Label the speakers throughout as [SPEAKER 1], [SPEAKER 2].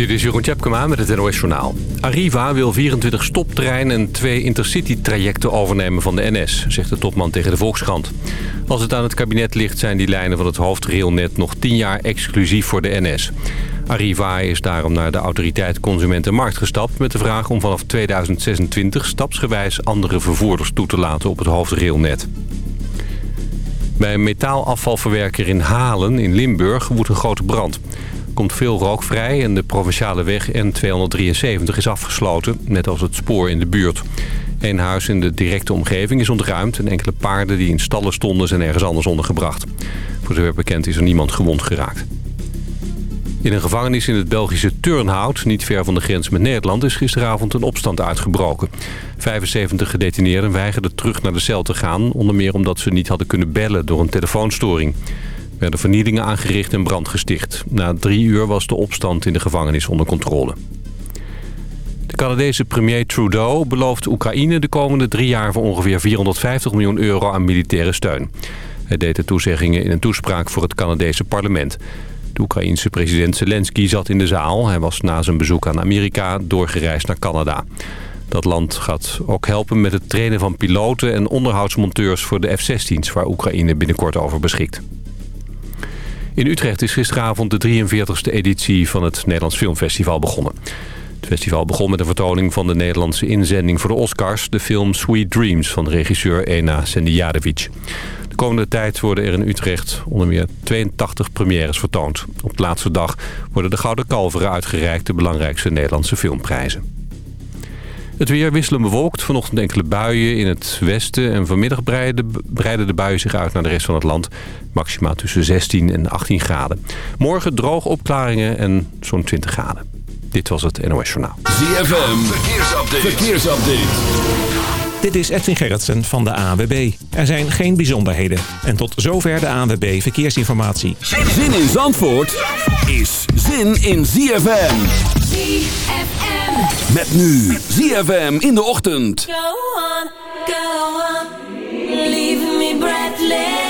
[SPEAKER 1] Dit is Jeroen Tjepkema met het NOS Journaal. Arriva wil 24 stoptreinen en twee intercity-trajecten overnemen van de NS, zegt de topman tegen de Volkskrant. Als het aan het kabinet ligt zijn die lijnen van het hoofdrailnet nog 10 jaar exclusief voor de NS. Arriva is daarom naar de autoriteit Consumentenmarkt gestapt... met de vraag om vanaf 2026 stapsgewijs andere vervoerders toe te laten op het hoofdrailnet. Bij een metaalafvalverwerker in Halen in Limburg woedt een grote brand. Komt veel rook vrij en de provinciale weg N273 is afgesloten, net als het spoor in de buurt. Een huis in de directe omgeving is ontruimd en enkele paarden die in stallen stonden zijn ergens anders ondergebracht. Voor zover bekend is er niemand gewond geraakt. In een gevangenis in het Belgische Turnhout, niet ver van de grens met Nederland, is gisteravond een opstand uitgebroken. 75 gedetineerden weigerden terug naar de cel te gaan, onder meer omdat ze niet hadden kunnen bellen door een telefoonstoring. Er werden vernielingen aangericht en brand gesticht. Na drie uur was de opstand in de gevangenis onder controle. De Canadese premier Trudeau belooft Oekraïne de komende drie jaar voor ongeveer 450 miljoen euro aan militaire steun. Hij deed de toezeggingen in een toespraak voor het Canadese parlement. De Oekraïense president Zelensky zat in de zaal. Hij was na zijn bezoek aan Amerika doorgereisd naar Canada. Dat land gaat ook helpen met het trainen van piloten en onderhoudsmonteurs voor de F-16's... waar Oekraïne binnenkort over beschikt. In Utrecht is gisteravond de 43e editie van het Nederlands Filmfestival begonnen. Het festival begon met een vertoning van de Nederlandse inzending voor de Oscars... de film Sweet Dreams van regisseur Ena Sendijarevic. De komende tijd worden er in Utrecht onder meer 82 premières vertoond. Op de laatste dag worden de Gouden Kalveren uitgereikt... de belangrijkste Nederlandse filmprijzen. Het weer wisselen bewolkt. Vanochtend enkele buien in het westen. En vanmiddag breiden, breiden de buien zich uit naar de rest van het land. Maximaal tussen 16 en 18 graden. Morgen droog opklaringen en zo'n 20 graden. Dit was het NOS Journaal.
[SPEAKER 2] ZFM, verkeersupdate. verkeersupdate.
[SPEAKER 3] Dit is Edwin Gerritsen van de ANWB. Er zijn geen bijzonderheden. En tot zover de ANWB Verkeersinformatie.
[SPEAKER 2] Zin in Zandvoort is zin in ZFM.
[SPEAKER 4] ZFM.
[SPEAKER 2] Met nu ZFM in de ochtend.
[SPEAKER 4] Go on, go on. Leave me breathless.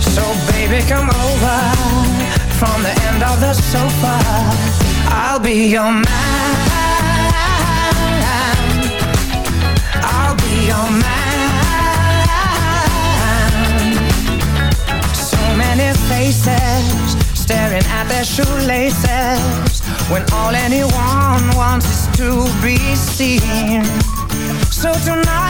[SPEAKER 5] So baby, come over from the end of the sofa. I'll be your man, I'll be your man. So many faces staring at their shoelaces when all anyone wants is to be seen. So tonight,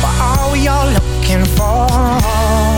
[SPEAKER 5] What are we all looking for?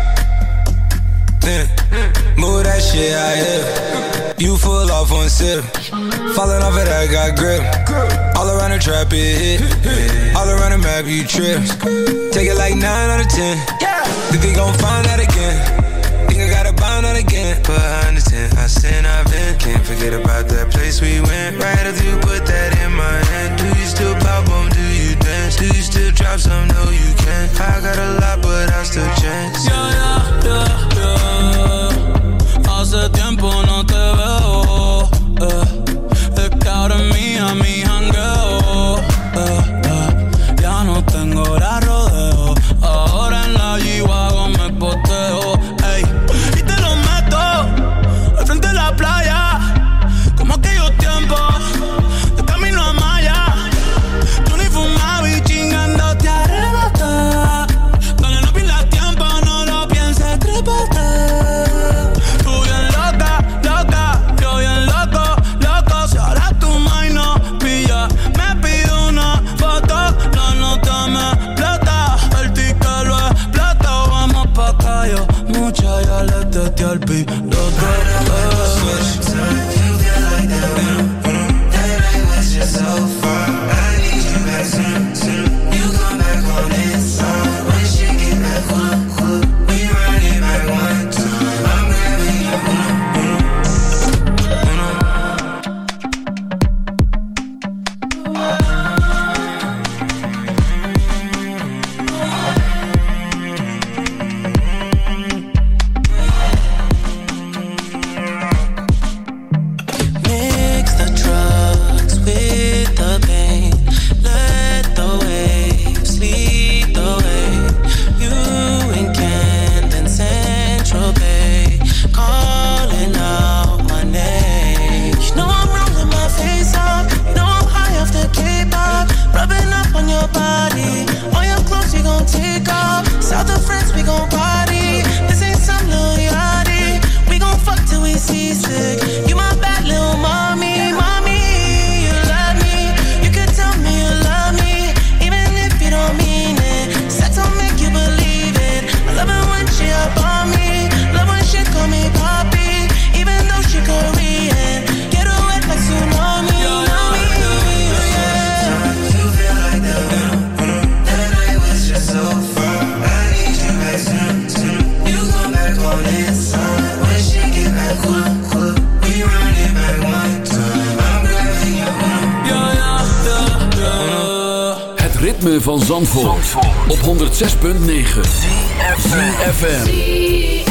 [SPEAKER 6] That shit out here. You full off on sip. Falling off it, I got grip. All around the trap, it hit. All around the map, you trip. Take it like 9 out of 10. Think they gon' find out again. Think I gotta bind out again. Behind the tent, I sin, I've been. Can't forget about that place we went. Right after you put that in my hand. Do you still pop on? Do you dance? Do you still drop some? No, you can't. I got a lot, but I still chance.
[SPEAKER 2] 106.9
[SPEAKER 4] FM.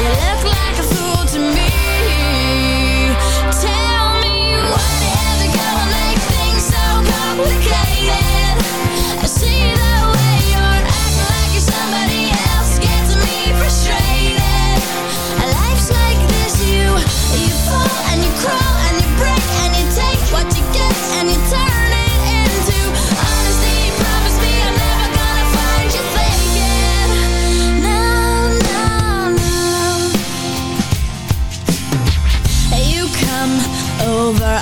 [SPEAKER 4] to complicated?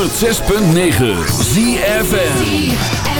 [SPEAKER 7] 106.9 ZFN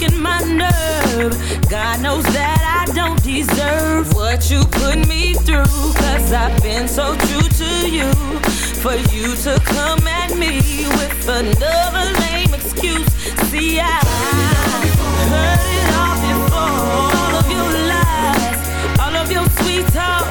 [SPEAKER 8] Working my nerve. God knows that I don't deserve what you put me through. Cause I've been so true to you. For you to come at me with another lame excuse. See, I heard it all before. All of your lies, all of your sweet talk.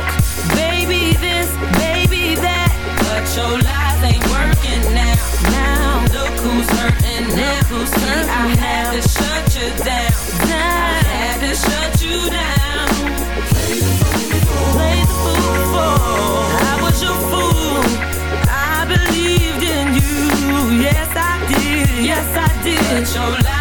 [SPEAKER 8] Baby this, baby that. But your lies ain't working now. Now, look who's hurting I had to shut you down. I had to shut you down. Play the fool before. I was your fool. I believed in you. Yes, I did. Yes, I did. But your lies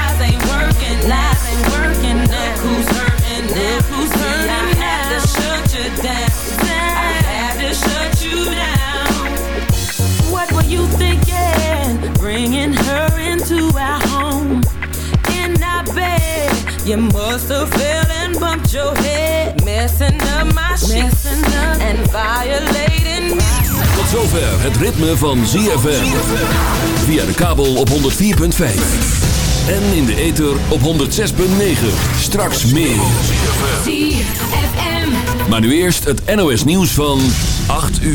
[SPEAKER 8] your head. Messing up my shit. And violating me.
[SPEAKER 7] Tot zover het ritme van ZFM. Via de kabel op 104.5. En in de ether op 106.9. Straks meer.
[SPEAKER 9] ZFM.
[SPEAKER 7] Maar nu eerst het NOS nieuws van 8 uur.